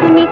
ni